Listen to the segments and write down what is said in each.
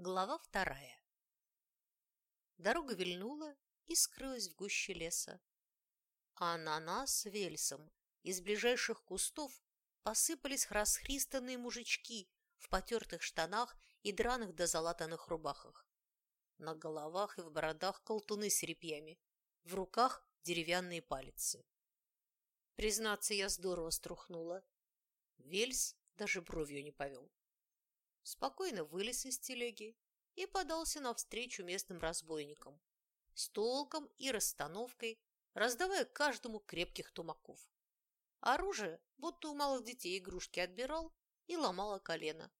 Глава вторая. Дорога вильнула и скрылась в гуще леса. А на нас Вельсом из ближайших кустов посыпались расхристанные мужички в потертых штанах и драных до залатанных рубахах. На головах и в бородах колтуны с репьями, в руках деревянные палицы. Признаться, я здорово струхнула. Вельс даже бровью не повел спокойно вылез из телеги и подался навстречу местным разбойникам с толком и расстановкой, раздавая каждому крепких тумаков. Оружие, будто у малых детей игрушки отбирал и ломало колено.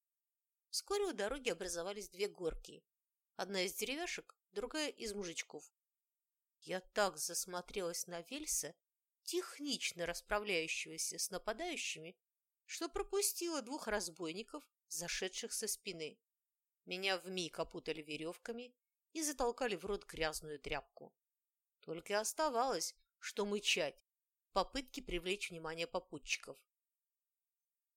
Вскоре у дороги образовались две горки. Одна из деревяшек, другая из мужичков. Я так засмотрелась на Вельса, технично расправляющегося с нападающими, что пропустила двух разбойников зашедших со спины. Меня вмиг опутали веревками и затолкали в рот грязную тряпку. Только оставалось, что мычать, попытки привлечь внимание попутчиков.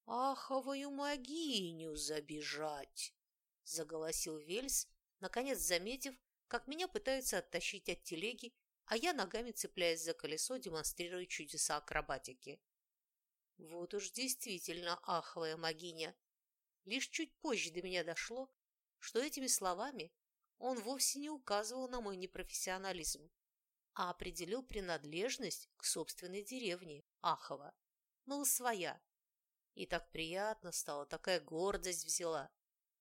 «Аховую могиню забежать!» — заголосил Вельс, наконец заметив, как меня пытаются оттащить от телеги, а я ногами цепляясь за колесо, демонстрирую чудеса акробатики. Вот уж действительно аховая могиня, Лишь чуть позже до меня дошло, что этими словами он вовсе не указывал на мой непрофессионализм, а определил принадлежность к собственной деревне, Ахова, мол, своя. И так приятно стало, такая гордость взяла,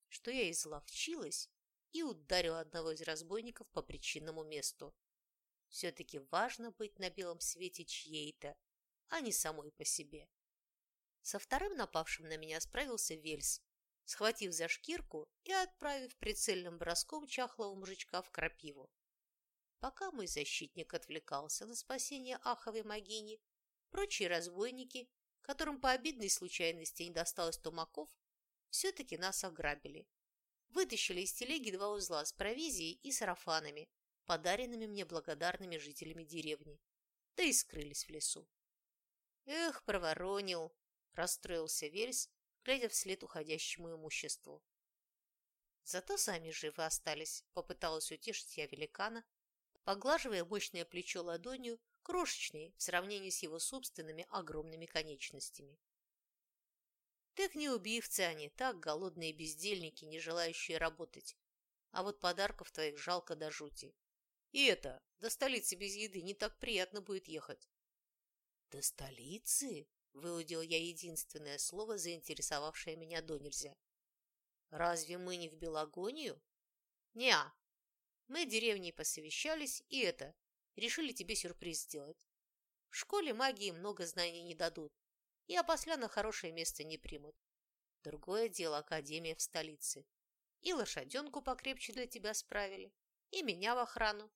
что я изловчилась и ударила одного из разбойников по причинному месту. Все-таки важно быть на белом свете чьей-то, а не самой по себе. Со вторым напавшим на меня справился Вельс, схватив за шкирку и отправив прицельным броском чахлого мужичка в крапиву. Пока мой защитник отвлекался на спасение аховой могини, прочие разбойники, которым по обидной случайности не досталось тумаков, все-таки нас ограбили. Вытащили из телеги два узла с провизией и сарафанами, подаренными мне благодарными жителями деревни, да и скрылись в лесу. «Эх, проворонил!» – расстроился Вельс, глядя вслед уходящему имуществу. Зато сами живы остались, попыталась утешить я великана, поглаживая мощное плечо ладонью, крошечной в сравнении с его собственными огромными конечностями. Так не убивцы они, так голодные бездельники, не желающие работать. А вот подарков твоих жалко до жути. И это, до столицы без еды не так приятно будет ехать. До столицы? Выудил я единственное слово, заинтересовавшее меня до нельзя. «Разве мы не в Белогонию?» «Не-а. Мы деревней посовещались, и это, решили тебе сюрприз сделать. В школе магии много знаний не дадут, и опосля на хорошее место не примут. Другое дело Академия в столице. И лошаденку покрепче для тебя справили, и меня в охрану,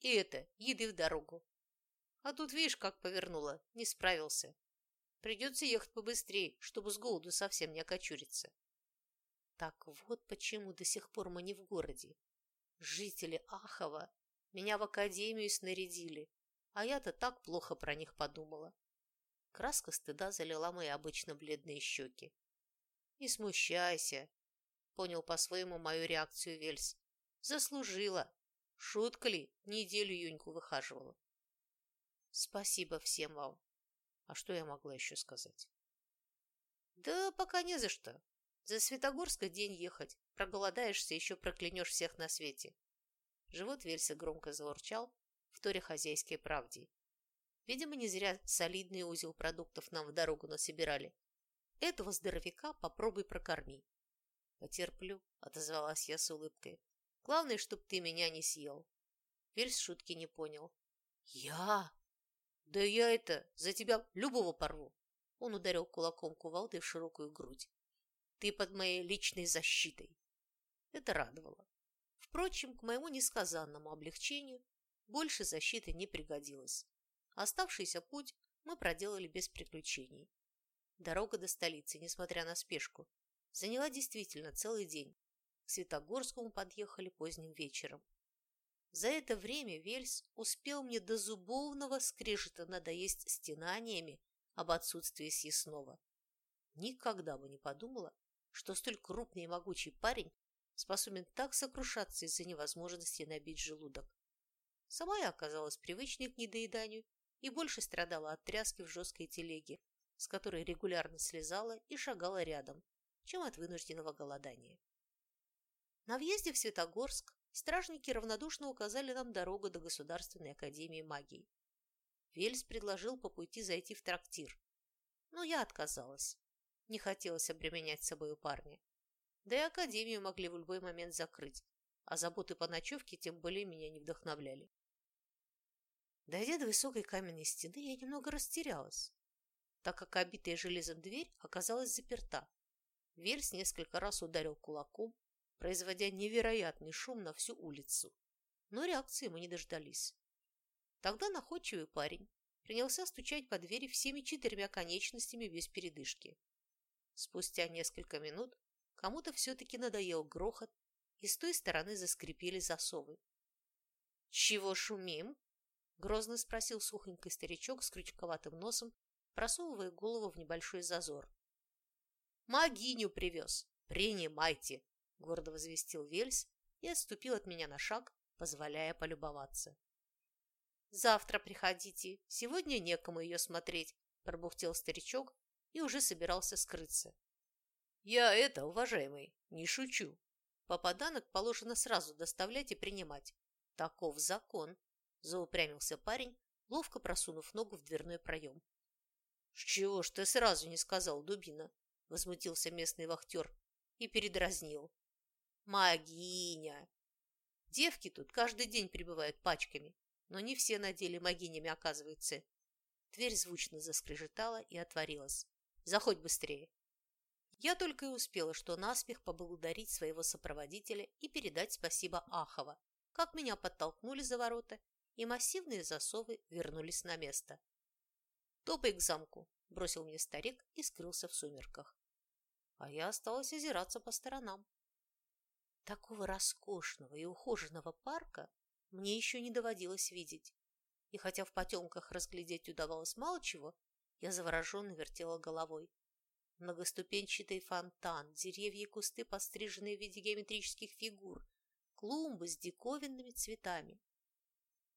и это, еды в дорогу. А тут, видишь, как повернуло, не справился. Придется ехать побыстрее, чтобы с голоду совсем не окочуриться. Так вот почему до сих пор мы не в городе. Жители Ахова меня в академию снарядили, а я-то так плохо про них подумала. Краска стыда залила мои обычно бледные щеки. «Не смущайся», — понял по-своему мою реакцию Вельс. «Заслужила. Шутка ли, неделю Юньку выхаживала». «Спасибо всем вам. А что я могла еще сказать? Да пока не за что. За Светогорска день ехать. Проголодаешься, еще проклянешь всех на свете. Живот Вельса громко заурчал, вторя хозяйской правде. Видимо, не зря солидный узел продуктов нам в дорогу насобирали. Этого здоровяка попробуй прокорми. Потерплю, отозвалась я с улыбкой. Главное, чтоб ты меня не съел. Вельс шутки не понял. Я? «Да я это, за тебя любого порву!» Он ударил кулаком кувалды в широкую грудь. «Ты под моей личной защитой!» Это радовало. Впрочем, к моему несказанному облегчению больше защиты не пригодилось. Оставшийся путь мы проделали без приключений. Дорога до столицы, несмотря на спешку, заняла действительно целый день. К Светогорскому подъехали поздним вечером. За это время Вельс успел мне до зубовного скрежета надоесть стенаниями об отсутствии съестного. Никогда бы не подумала, что столь крупный и могучий парень способен так сокрушаться из-за невозможности набить желудок. Сама я оказалась привычной к недоеданию и больше страдала от тряски в жесткой телеге, с которой регулярно слезала и шагала рядом, чем от вынужденного голодания. На въезде в Светогорск стражники равнодушно указали нам дорогу до Государственной академии магии. Вельс предложил по пути зайти в трактир, но я отказалась. Не хотелось обременять собою парня. Да и академию могли в любой момент закрыть, а заботы по ночевке тем более меня не вдохновляли. Дойдя до высокой каменной стены, я немного растерялась, так как обитая железом дверь оказалась заперта. Вельс несколько раз ударил кулаком, производя невероятный шум на всю улицу, но реакции мы не дождались. Тогда находчивый парень принялся стучать по двери всеми четырьмя конечностями без передышки. Спустя несколько минут кому-то все-таки надоел грохот, и с той стороны заскрипели засовы. «Чего шумим?» – грозно спросил сухонький старичок с крючковатым носом, просовывая голову в небольшой зазор. «Магиню привез! Принимайте!» – гордо возвестил Вельс и отступил от меня на шаг, позволяя полюбоваться. «Завтра приходите, сегодня некому ее смотреть», – пробухтел старичок и уже собирался скрыться. «Я это, уважаемый, не шучу. Попаданок положено сразу доставлять и принимать. Таков закон», – заупрямился парень, ловко просунув ногу в дверной проем. «С чего ж ты сразу не сказал, дубина?» – возмутился местный вахтер и передразнил. «Магиня! Девки тут каждый день прибывают пачками но не все на деле могинями оказываются. Дверь звучно заскрежетала и отворилась. «Заходь быстрее!» Я только и успела, что наспех поблагодарить своего сопроводителя и передать спасибо Ахова, как меня подтолкнули за ворота, и массивные засовы вернулись на место. «Топай к замку!» – бросил мне старик и скрылся в сумерках. А я осталась озираться по сторонам. Такого роскошного и ухоженного парка мне еще не доводилось видеть. И хотя в потемках разглядеть удавалось мало чего, я завороженно вертела головой. Многоступенчатый фонтан, деревья и кусты, постриженные в виде геометрических фигур, клумбы с диковинными цветами.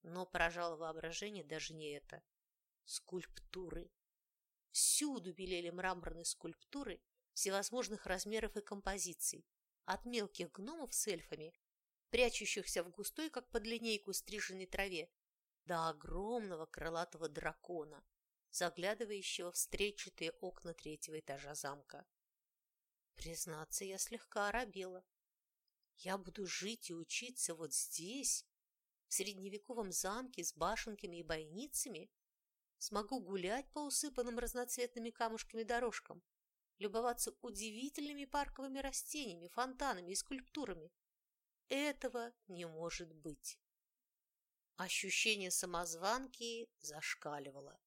Но поражало воображение даже не это. Скульптуры. Всюду белели мраморные скульптуры всевозможных размеров и композиций, от мелких гномов с эльфами прячущихся в густой, как под линейку, стриженной траве, до огромного крылатого дракона, заглядывающего в встречатые окна третьего этажа замка. Признаться, я слегка оробела. Я буду жить и учиться вот здесь, в средневековом замке с башенками и бойницами? Смогу гулять по усыпанным разноцветными камушками дорожкам, любоваться удивительными парковыми растениями, фонтанами и скульптурами, этого не может быть. Ощущение самозванки зашкаливало.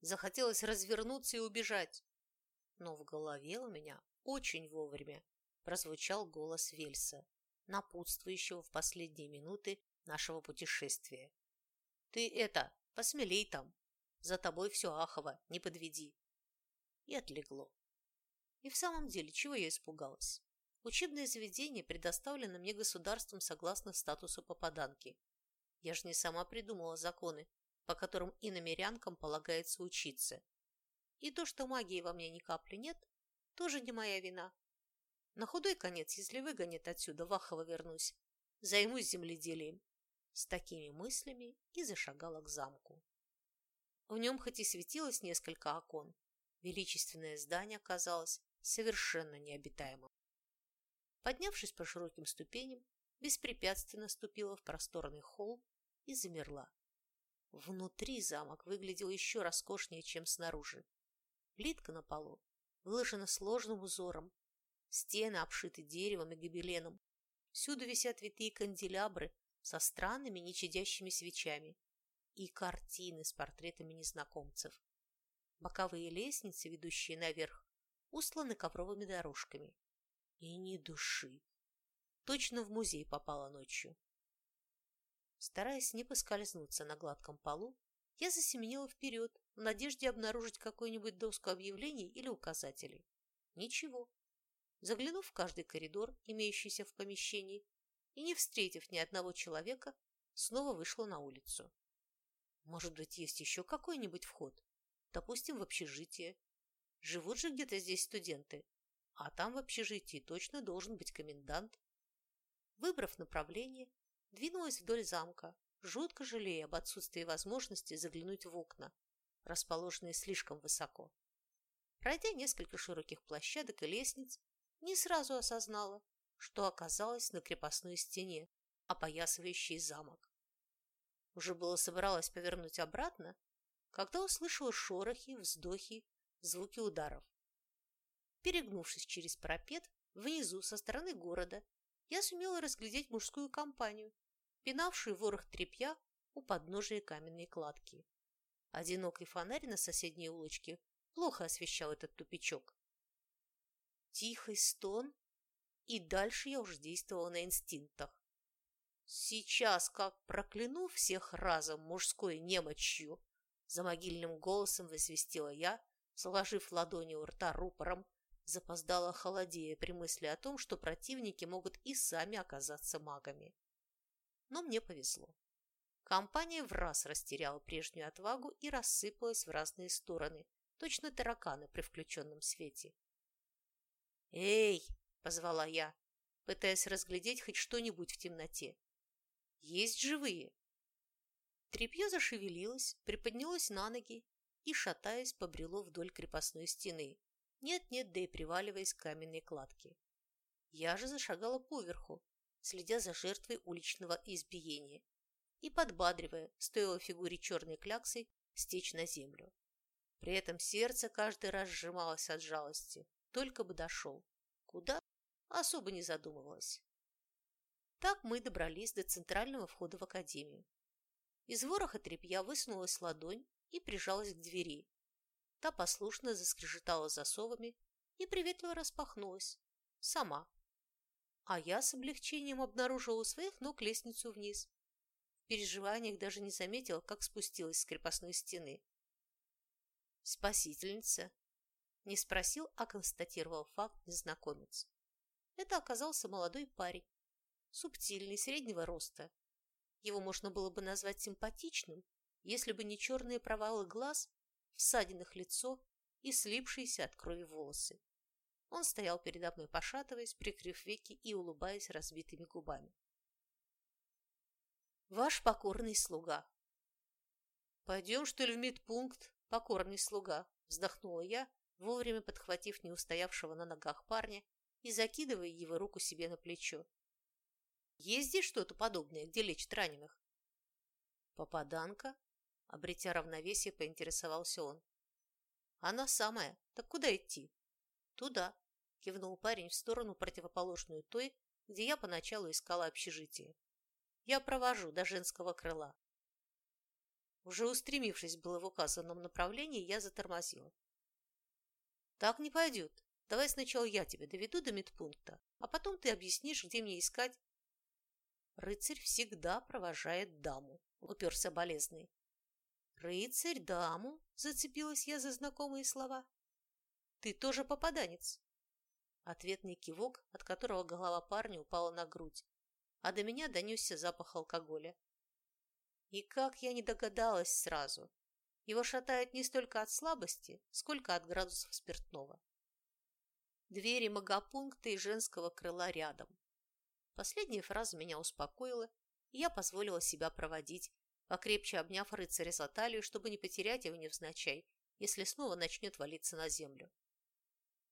Захотелось развернуться и убежать. Но в голове у меня очень вовремя прозвучал голос Вельса, напутствующего в последние минуты нашего путешествия. «Ты это, посмелей там. За тобой все ахово, не подведи». И отлегло. И в самом деле, чего я испугалась? Учебное заведение предоставлено мне государством согласно статусу попаданки. Я же не сама придумала законы, по которым иномерянкам полагается учиться. И то, что магии во мне ни капли нет, тоже не моя вина. На худой конец, если выгонят отсюда, Вахова вернусь. Займусь земледелием. С такими мыслями и зашагала к замку. В нем хоть и светилось несколько окон, величественное здание казалось совершенно необитаемым. Поднявшись по широким ступеням, беспрепятственно ступила в просторный холл и замерла. Внутри замок выглядел еще роскошнее, чем снаружи. Плитка на полу выложена сложным узором, стены обшиты деревом и гобеленом. Всюду висят витые канделябры со странными нечадящими свечами и картины с портретами незнакомцев. Боковые лестницы, ведущие наверх, устланы ковровыми дорожками. И ни души. Точно в музей попала ночью. Стараясь не поскользнуться на гладком полу, я засеменила вперед в надежде обнаружить какую-нибудь доску объявлений или указателей. Ничего. заглянув в каждый коридор, имеющийся в помещении, и, не встретив ни одного человека, снова вышла на улицу. Может быть, есть еще какой-нибудь вход? Допустим, в общежитие. Живут же где-то здесь студенты, а там в общежитии точно должен быть комендант. Выбрав направление, двинулась вдоль замка, жутко жалея об отсутствии возможности заглянуть в окна, расположенные слишком высоко. Пройдя несколько широких площадок и лестниц, не сразу осознала, что оказалась на крепостной стене, опоясывающей замок. Уже было собралась повернуть обратно, когда услышала шорохи, вздохи, звуки ударов. Перегнувшись через парапет, внизу, со стороны города, я сумела разглядеть мужскую компанию, пинавшую ворох тряпья у подножия каменной кладки. Одинокий фонарь на соседней улочке плохо освещал этот тупичок. Тихий стон, и дальше я уже действовала на инстинктах. Сейчас, как прокляну всех разом мужской немочью, за могильным голосом возвестила я, сложив ладони у рта рупором, запоздала холодея при мысли о том, что противники могут и сами оказаться магами. Но мне повезло. Компания в раз растеряла прежнюю отвагу и рассыпалась в разные стороны, точно тараканы при включенном свете. «Эй!» – позвала я, пытаясь разглядеть хоть что-нибудь в темноте. «Есть живые?» Трепье зашевелилось, приподнялось на ноги и, шатаясь, побрело вдоль крепостной стены, нет-нет, да и приваливаясь к каменной кладке. Я же зашагала поверху, следя за жертвой уличного избиения и подбадривая, стоило фигуре черной кляксой стечь на землю. При этом сердце каждый раз сжималось от жалости, только бы дошел. Куда? Особо не задумывалась. Так мы добрались до центрального входа в академию. Из вороха тряпья высунулась ладонь и прижалась к двери, Та послушно заскрежетала засовами и приветливо распахнулась. Сама. А я с облегчением обнаружила у своих ног лестницу вниз. В переживаниях даже не заметила, как спустилась с крепостной стены. «Спасительница?» Не спросил, а констатировал факт незнакомец. Это оказался молодой парень, субтильный, среднего роста. Его можно было бы назвать симпатичным, если бы не черные провалы глаз в ссадинах лицо и слипшиеся от крови волосы. Он стоял передо мной, пошатываясь, прикрыв веки и улыбаясь разбитыми губами. «Ваш покорный слуга». «Пойдем, что ли, в медпункт, покорный слуга?» вздохнула я, вовремя подхватив неустоявшего на ногах парня и закидывая его руку себе на плечо. «Есть здесь что-то подобное, где лечат раненых?» «Попаданка?» Обретя равновесие, поинтересовался он. «Она самая. Так куда идти?» «Туда», – кивнул парень в сторону, противоположную той, где я поначалу искала общежитие. «Я провожу до женского крыла». Уже устремившись было в указанном направлении, я затормозила. «Так не пойдет. Давай сначала я тебя доведу до медпункта, а потом ты объяснишь, где мне искать». «Рыцарь всегда провожает даму», – уперся болезный. «Рыцарь, даму?» – зацепилась я за знакомые слова. «Ты тоже попаданец?» Ответный кивок, от которого голова парня упала на грудь, а до меня донесся запах алкоголя. И как я не догадалась сразу. Его шатает не столько от слабости, сколько от градусов спиртного. Двери магопункта и женского крыла рядом. Последняя фраза меня успокоила, и я позволила себя проводить, покрепче обняв рыцаря за талию, чтобы не потерять его невзначай, если снова начнет валиться на землю.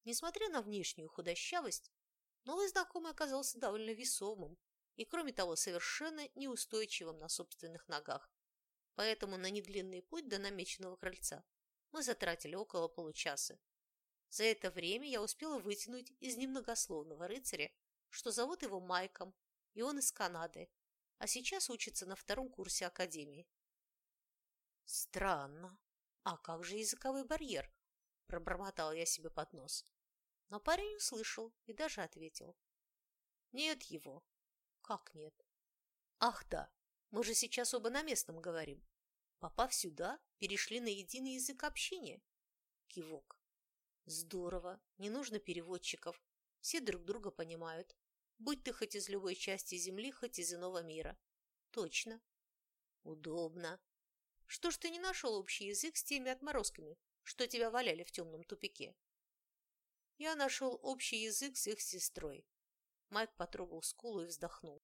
Несмотря на внешнюю худощавость, новый знакомый оказался довольно весомым и, кроме того, совершенно неустойчивым на собственных ногах. Поэтому на недлинный путь до намеченного крыльца мы затратили около получаса. За это время я успела вытянуть из немногословного рыцаря, что зовут его Майком, и он из Канады, а сейчас учится на втором курсе академии. Странно. А как же языковой барьер? Пробормотал я себе под нос. Но парень услышал и даже ответил. Нет его. Как нет? Ах да, мы же сейчас оба на местном говорим. Попав сюда, перешли на единый язык общения. Кивок. Здорово, не нужно переводчиков. Все друг друга понимают. Будь ты хоть из любой части Земли, хоть из иного мира. Точно. Удобно. Что ж ты не нашел общий язык с теми отморозками, что тебя валяли в темном тупике? Я нашел общий язык с их сестрой. Майк потрогал скулу и вздохнул.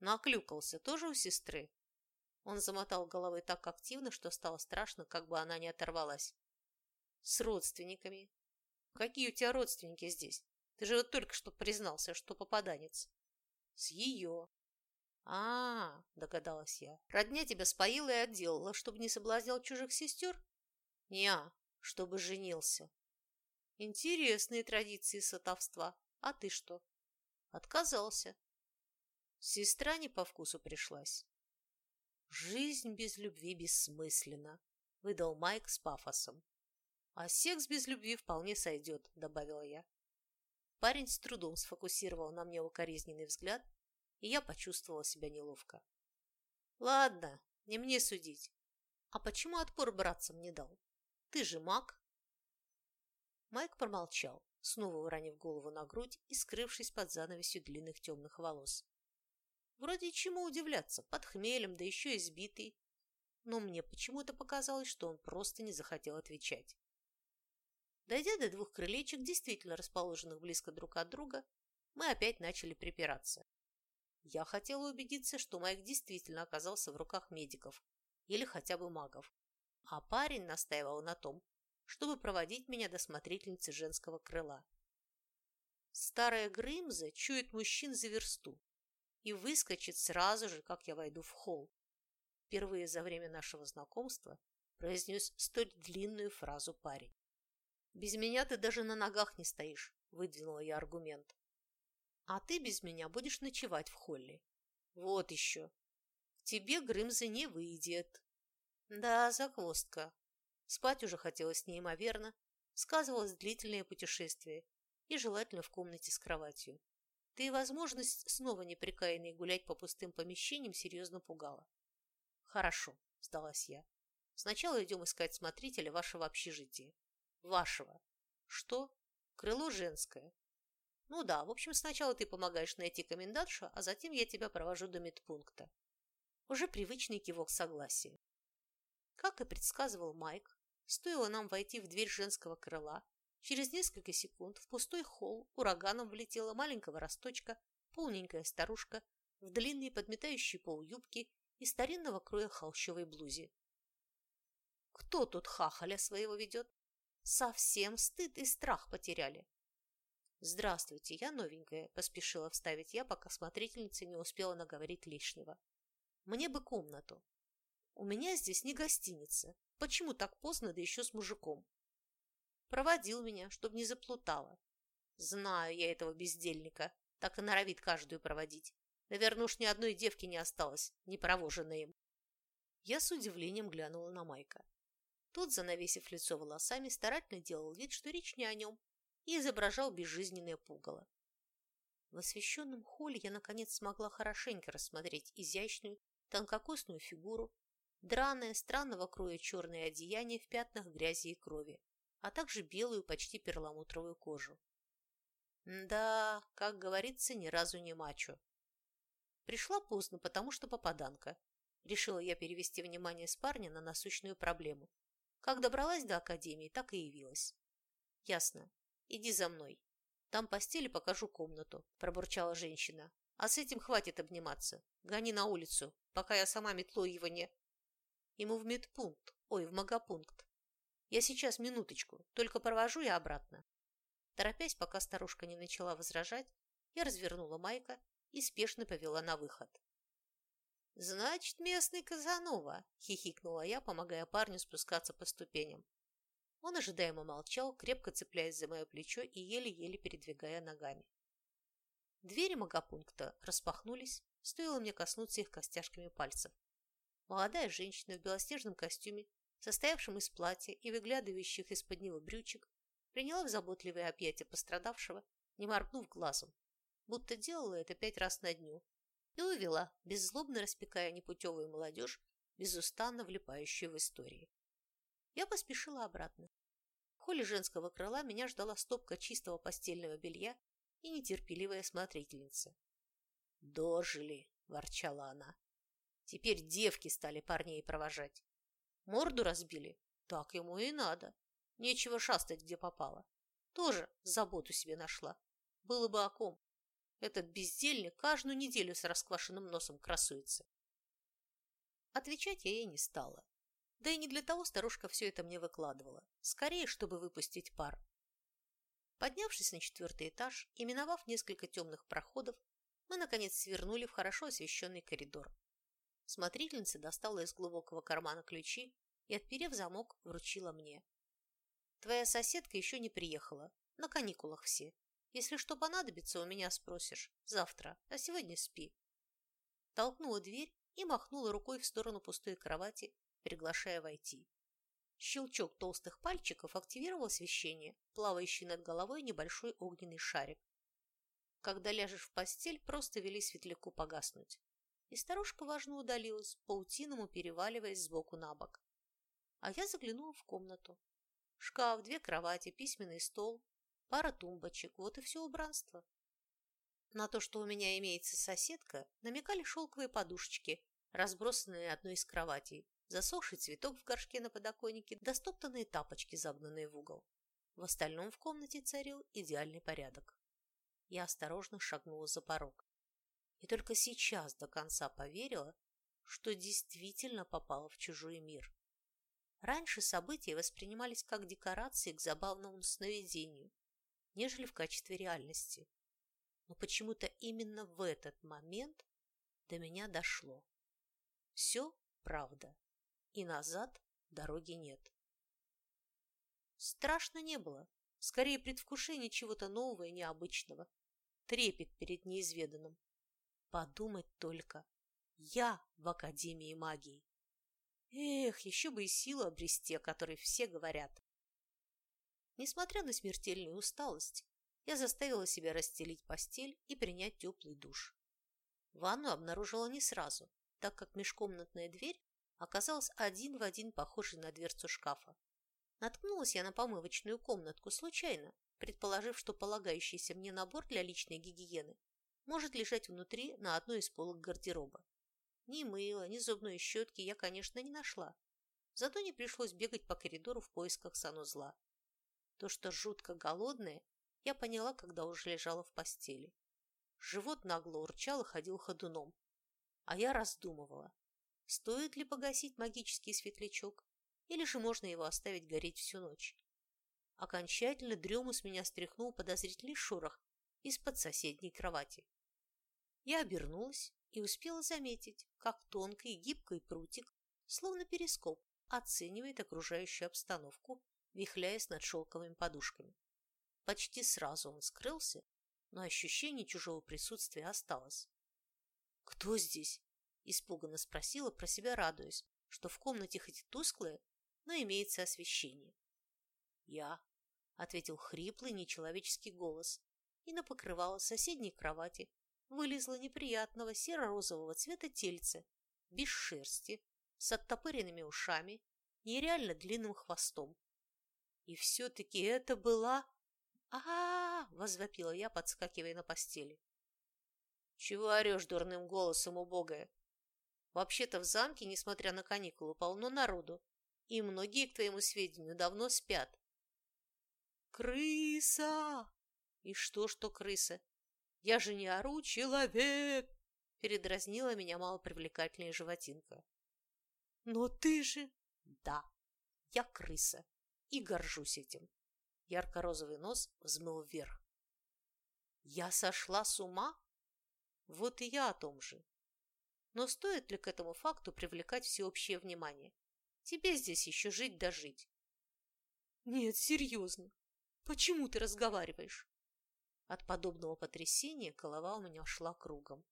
Наклюкался тоже у сестры? Он замотал головой так активно, что стало страшно, как бы она не оторвалась. С родственниками. Какие у тебя родственники здесь? Ты же вот только что признался, что попаданец. С ее. А, догадалась я. Родня тебя споила и отделала, чтобы не соблазнял чужих сестер? Неа, чтобы женился. Интересные традиции сотовства. А ты что? Отказался. Сестра не по вкусу пришлась. Жизнь без любви бессмысленна, выдал Майк с пафосом. А секс без любви вполне сойдет, добавила я. Парень с трудом сфокусировал на мне укоризненный взгляд, и я почувствовала себя неловко. Ладно, не мне судить. А почему отпор братцам не дал? Ты же маг. Майк промолчал, снова уронив голову на грудь и скрывшись под занавесью длинных темных волос. Вроде чему удивляться, под хмелем, да еще избитый. Но мне почему-то показалось, что он просто не захотел отвечать. Дойдя до двух крылечек, действительно расположенных близко друг от друга, мы опять начали припираться. Я хотела убедиться, что Майк действительно оказался в руках медиков или хотя бы магов, а парень настаивал на том, чтобы проводить меня до смотрительницы женского крыла. Старая Грымза чует мужчин за версту и выскочит сразу же, как я войду в холл. Впервые за время нашего знакомства произнес столь длинную фразу парень. «Без меня ты даже на ногах не стоишь», – выдвинула я аргумент а ты без меня будешь ночевать в холле. Вот еще. Тебе Грымза не выйдет. Да, загвоздка. Спать уже хотелось неимоверно. Сказывалось длительное путешествие и желательно в комнате с кроватью. Да и возможность снова неприкаянной гулять по пустым помещениям серьезно пугала. Хорошо, сдалась я. Сначала идем искать смотрителя вашего общежития. Вашего. Что? Крыло женское. Ну да, в общем, сначала ты помогаешь найти комендантшу, а затем я тебя провожу до медпункта. Уже привычный кивок согласия. Как и предсказывал Майк, стоило нам войти в дверь женского крыла, через несколько секунд в пустой холл ураганом влетела маленького росточка, полненькая старушка в длинной подметающей пол юбки и старинного кроя холщовой блузе. Кто тут хахаля своего ведет? Совсем стыд и страх потеряли. «Здравствуйте, я новенькая», – поспешила вставить я, пока смотрительница не успела наговорить лишнего. «Мне бы комнату. У меня здесь не гостиница. Почему так поздно, да еще с мужиком?» Проводил меня, чтобы не заплутала. Знаю я этого бездельника, так и норовит каждую проводить. Наверное, уж ни одной девки не осталось, не провоженной им. Я с удивлением глянула на Майка. Тот, занавесив лицо волосами, старательно делал вид, что речь не о нем, и изображал безжизненное пугало. В освещенном холле я, наконец, смогла хорошенько рассмотреть изящную, тонкокосную фигуру, драное, странного кроя черное одеяние в пятнах грязи и крови, а также белую, почти перламутровую кожу. Да, как говорится, ни разу не мачо. Пришла поздно, потому что попаданка. Решила я перевести внимание с парня на насущную проблему. Как добралась до академии, так и явилась. Ясно. Иди за мной. Там постели покажу комнату, пробурчала женщина. А с этим хватит обниматься. Гони на улицу, пока я сама метлой его не... Ему в медпункт, ой, в магопункт. Я сейчас минуточку, только провожу я обратно. Торопясь, пока старушка не начала возражать, я развернула Майка и спешно повела на выход. «Значит, местный Казанова!» – хихикнула я, помогая парню спускаться по ступеням. Он ожидаемо молчал, крепко цепляясь за мое плечо и еле-еле передвигая ногами. Двери магопункта распахнулись, стоило мне коснуться их костяшками пальцев. Молодая женщина в белоснежном костюме, состоявшем из платья и выглядывающих из-под него брючек, приняла в заботливые объятия пострадавшего, не моргнув глазом, будто делала это пять раз на дню, и увела, беззлобно распекая непутевую молодежь, безустанно влипающую в истории. Я поспешила обратно. холле женского крыла меня ждала стопка чистого постельного белья и нетерпеливая смотрительница. «Дожили!» – ворчала она. «Теперь девки стали парней провожать. Морду разбили? Так ему и надо. Нечего шастать, где попало. Тоже заботу себе нашла. Было бы о ком. Этот бездельник каждую неделю с расквашенным носом красуется. Отвечать я ей не стала. Да и не для того старушка все это мне выкладывала. Скорее, чтобы выпустить пар. Поднявшись на четвертый этаж и миновав несколько темных проходов, мы, наконец, свернули в хорошо освещенный коридор. Смотрительница достала из глубокого кармана ключи и, отперев замок, вручила мне. «Твоя соседка еще не приехала. На каникулах все. Если что понадобится, у меня спросишь. Завтра. А сегодня спи». Толкнула дверь и махнула рукой в сторону пустой кровати, приглашая войти. Щелчок толстых пальчиков активировал освещение, плавающий над головой небольшой огненный шарик. Когда ляжешь в постель, просто вели светляку погаснуть. И старушка важно удалилась, паутиному переваливаясь сбоку на бок. А я заглянула в комнату. Шкаф, две кровати, письменный стол, пара тумбочек, вот и все убранство. На то, что у меня имеется соседка, намекали шелковые подушечки, разбросанные одной из кроватей, засохший цветок в горшке на подоконнике, достоптанные тапочки, загнанные в угол. В остальном в комнате царил идеальный порядок. Я осторожно шагнула за порог. И только сейчас до конца поверила, что действительно попала в чужой мир. Раньше события воспринимались как декорации к забавному сновидению, нежели в качестве реальности. Но почему-то именно в этот момент до меня дошло. Все правда и назад дороги нет. Страшно не было, скорее предвкушение чего-то нового и необычного, трепет перед неизведанным. Подумать только, я в Академии магии. Эх, еще бы и силу обрести, о которой все говорят. Несмотря на смертельную усталость, я заставила себя расстелить постель и принять теплый душ. Ванну обнаружила не сразу, так как межкомнатная дверь оказалась один в один похожей на дверцу шкафа. Наткнулась я на помывочную комнатку случайно, предположив, что полагающийся мне набор для личной гигиены может лежать внутри на одной из полок гардероба. Ни мыла, ни зубной щетки я, конечно, не нашла. Зато не пришлось бегать по коридору в поисках санузла. То, что жутко голодная, я поняла, когда уже лежала в постели. Живот нагло урчал и ходил ходуном. А я раздумывала, Стоит ли погасить магический светлячок, или же можно его оставить гореть всю ночь? Окончательно дрему с меня стряхнул подозрительный шорох из-под соседней кровати. Я обернулась и успела заметить, как тонкий гибкий прутик, словно перископ, оценивает окружающую обстановку, вихляясь над шелковыми подушками. Почти сразу он скрылся, но ощущение чужого присутствия осталось. «Кто здесь?» Испуганно спросила, про себя радуясь, что в комнате хоть и тусклое, но имеется освещение. «Я», — ответил хриплый нечеловеческий голос, и на покрывало соседней кровати вылезло неприятного серо-розового цвета тельце, без шерсти, с оттопыренными ушами, нереально длинным хвостом. И все-таки это была... а, -а, -а, возвопила я, подскакивая на постели. «Чего орешь дурным голосом, убогая?» Вообще-то в замке, несмотря на каникулы, полно народу, и многие, к твоему сведению, давно спят. Крыса! И что, что крыса? Я же не ору, человек! Передразнила меня малопривлекательная животинка. Но ты же... Да, я крыса, и горжусь этим. Ярко-розовый нос взмыл вверх. Я сошла с ума? Вот и я о том же. Но стоит ли к этому факту привлекать всеобщее внимание? Тебе здесь еще жить да жить. Нет, серьезно. Почему ты разговариваешь? От подобного потрясения голова у меня шла кругом.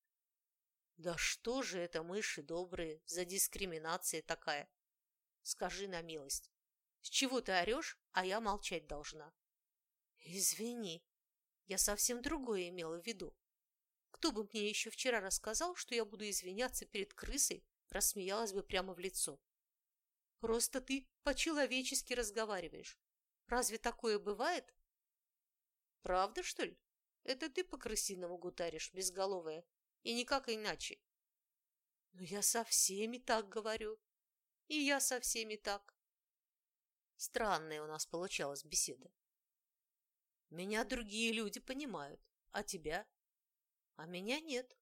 Да что же это, мыши добрые, за дискриминация такая? Скажи на милость. С чего ты орешь, а я молчать должна? Извини, я совсем другое имела в виду. Кто бы мне еще вчера рассказал, что я буду извиняться перед крысой, рассмеялась бы прямо в лицо. Просто ты по-человечески разговариваешь. Разве такое бывает? Правда, что ли? Это ты по-крысиному гутаришь, безголовая, и никак иначе. Ну, я со всеми так говорю. И я со всеми так. Странная у нас получалась беседа. Меня другие люди понимают, а тебя? А меня нет.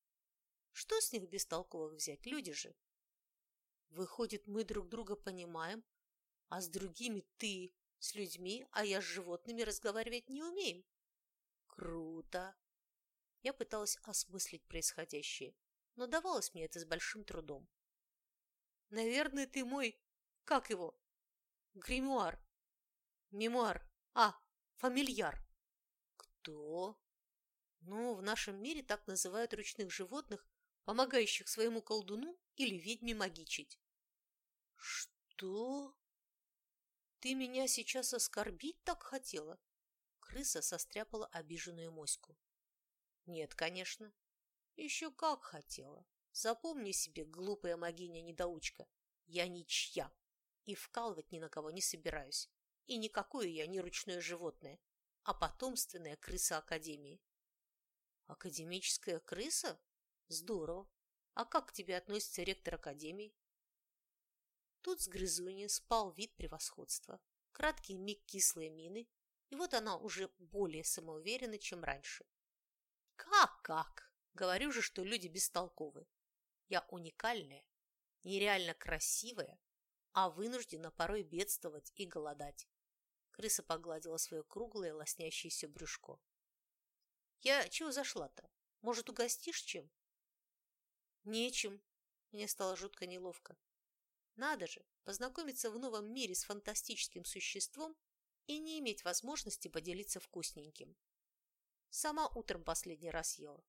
Что с них бестолковых взять? Люди же. Выходит, мы друг друга понимаем, а с другими ты с людьми, а я с животными разговаривать не умеем. Круто. Я пыталась осмыслить происходящее, но давалось мне это с большим трудом. Наверное, ты мой... Как его? Гримуар. Мемуар. А, фамильяр. Кто? Ну, в нашем мире так называют ручных животных, помогающих своему колдуну или ведьме магичить. Что? Ты меня сейчас оскорбить так хотела? Крыса состряпала обиженную моську. Нет, конечно. Еще как хотела. Запомни себе, глупая могиня-недоучка, я ничья и вкалывать ни на кого не собираюсь. И никакое я не ручное животное, а потомственная крыса Академии. Академическая крыса? Здорово. А как к тебе относится ректор Академии? Тут с грызуньей спал вид превосходства, краткий миг кислой мины, и вот она уже более самоуверена, чем раньше. Как-как? Говорю же, что люди бестолковы. Я уникальная, нереально красивая, а вынуждена порой бедствовать и голодать. Крыса погладила свое круглое, лоснящееся брюшко. «Я чего зашла-то? Может, угостишь чем?» «Нечем». Мне стало жутко неловко. Надо же, познакомиться в новом мире с фантастическим существом и не иметь возможности поделиться вкусненьким. Сама утром последний раз ела.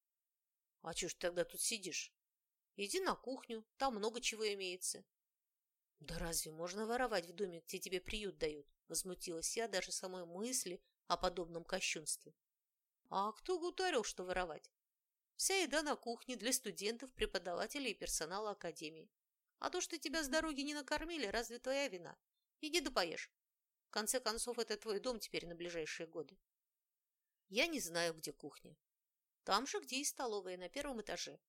А чё ж тогда тут сидишь? Иди на кухню, там много чего имеется. Да разве можно воровать в доме, где тебе приют дают? Возмутилась я даже самой мысли о подобном кощунстве. А кто гутарил, что воровать? Вся еда на кухне для студентов, преподавателей и персонала академии. А то, что тебя с дороги не накормили, разве твоя вина? Иди да поешь. В конце концов, это твой дом теперь на ближайшие годы. Я не знаю, где кухня. Там же, где и столовая, на первом этаже.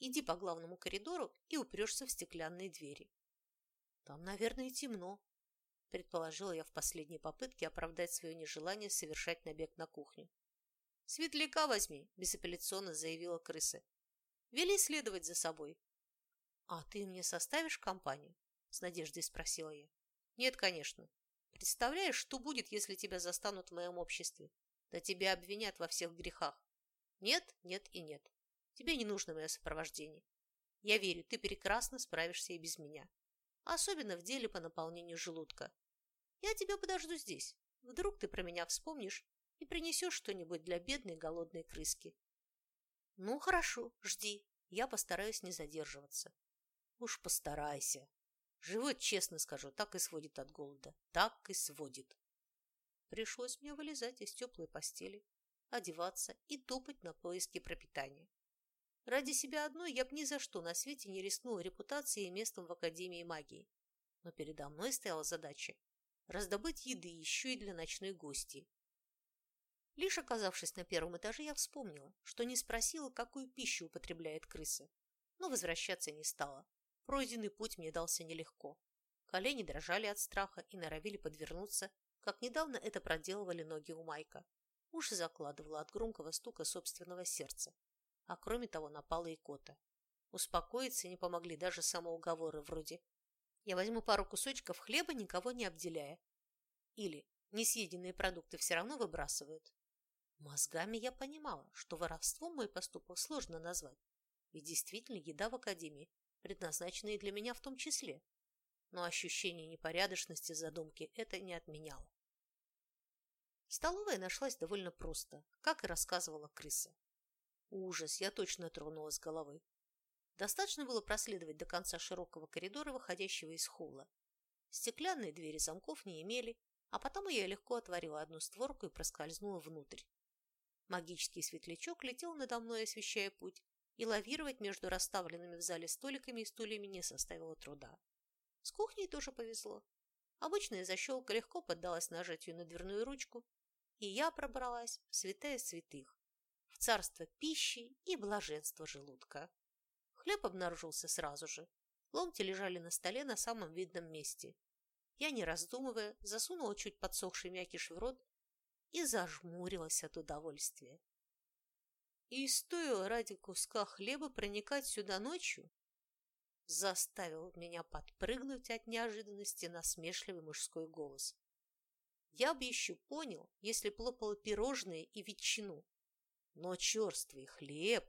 Иди по главному коридору и упрешься в стеклянные двери. Там, наверное, темно, предположила я в последней попытке оправдать свое нежелание совершать набег на кухню. «Светляка возьми», – безапелляционно заявила крыса. «Вели следовать за собой». «А ты мне составишь компанию?» – с надеждой спросила я. «Нет, конечно. Представляешь, что будет, если тебя застанут в моем обществе? Да тебя обвинят во всех грехах. Нет, нет и нет. Тебе не нужно мое сопровождение. Я верю, ты прекрасно справишься и без меня. Особенно в деле по наполнению желудка. Я тебя подожду здесь. Вдруг ты про меня вспомнишь и принесешь что-нибудь для бедной голодной крыски. Ну, хорошо, жди. Я постараюсь не задерживаться. Уж постарайся. Живот, честно скажу, так и сводит от голода. Так и сводит. Пришлось мне вылезать из теплой постели, одеваться и топать на поиски пропитания. Ради себя одной я б ни за что на свете не рискнула репутацией и местом в Академии магии. Но передо мной стояла задача раздобыть еды еще и для ночной гости. Лишь оказавшись на первом этаже, я вспомнила, что не спросила, какую пищу употребляет крыса, но возвращаться не стала. Пройденный путь мне дался нелегко. Колени дрожали от страха и норовили подвернуться, как недавно это проделывали ноги у Майка. Уши закладывала от громкого стука собственного сердца. А кроме того, напала и кота. Успокоиться не помогли даже самоуговоры вроде «Я возьму пару кусочков хлеба, никого не обделяя». Или «Несъеденные продукты все равно выбрасывают». Мозгами я понимала, что воровством мой поступок сложно назвать, ведь действительно еда в академии, предназначена и для меня в том числе. Но ощущение непорядочности задумки это не отменяло. Столовая нашлась довольно просто, как и рассказывала крыса. Ужас, я точно тронулась с головы. Достаточно было проследовать до конца широкого коридора, выходящего из холла. Стеклянные двери замков не имели, а потому я легко отворила одну створку и проскользнула внутрь. Магический светлячок летел надо мной, освещая путь, и лавировать между расставленными в зале столиками и стульями не составило труда. С кухней тоже повезло. Обычная защелка легко поддалась нажатию на дверную ручку, и я пробралась в святая святых, царство пищи и блаженства желудка. Хлеб обнаружился сразу же. Ломти лежали на столе на самом видном месте. Я, не раздумывая, засунула чуть подсохший мякиш в рот и зажмурилась от удовольствия. И стоило ради куска хлеба проникать сюда ночью, заставил меня подпрыгнуть от неожиданности насмешливый мужской голос. Я бы еще понял, если б лопала пирожные и ветчину, но черствый хлеб